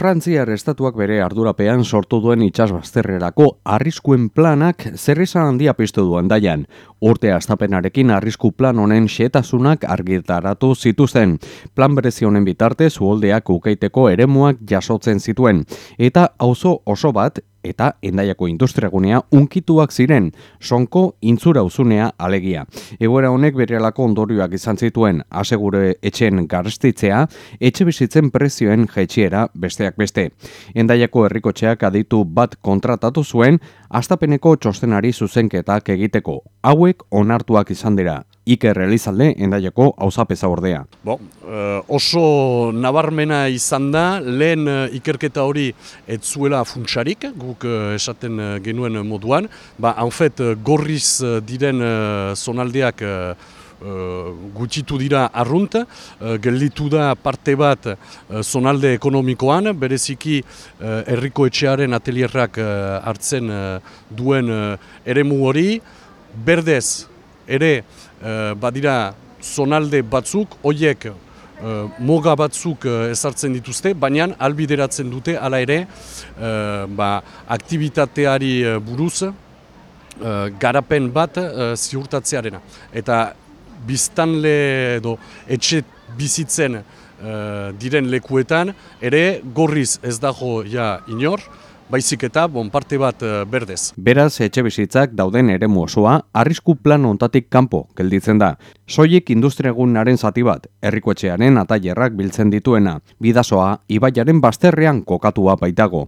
Frantziar estatuak bere ardurapean sortu duen itxasbazterrerako arriskuen planak zerrizan handia piztu duen daian. Urte astapenarekin arrisku plan honen xetasunak argitaratu zituzten. Plan berezi honen bitartez uholdeak ukeiteko eremuak jasotzen zituen. Eta auzo oso bat eta endaiako industriagunea unkituak ziren, sonko intzura uzunea alegia. Egoera honek berelako ondorioak izan zituen asegure etxen garstitzea, etxe bizitzen prezioen jetxiera besteak beste. Endaiako herrikotxeak aditu bat kontratatu zuen, astapeneko txostenari zuzenketak egiteko. Hauek onartuak izan dira, Iker Elizalde endaiako auzapeza ordea. Bo, eh, oso nabarmena izan da, lehen eh, ikerketa hori ez zuela funtsarik, guk eh, esaten genuen moduan. Ba, fet, eh, gorriz diren zonaldeak eh, gutxitu dira arrunt, eh, gelditu da parte bat eh, zonalde ekonomikoan, bereziki herriko etxearen atelierrak hartzen duen eremu hori, berdez ere eh, badira zonalde batzuk, hoiek eh, moga batzuk eh, ezartzen dituzte, baina albideratzen dute hala ere ba, aktivitateari buruz garapen bat ziurtatzearena. Eta biztanle edo etxe bizitzen diren lekuetan ere gorriz ez dago ja inor, baizik eta bon parte bat eh, berdez. Beraz, etxe bizitzak dauden eremu osoa, arrisku plan ontatik kanpo gelditzen da. Soiek industriagunaren zati bat, herrikoetxearen atailerrak biltzen dituena, bidasoa, ibaiaren bazterrean kokatua baitago.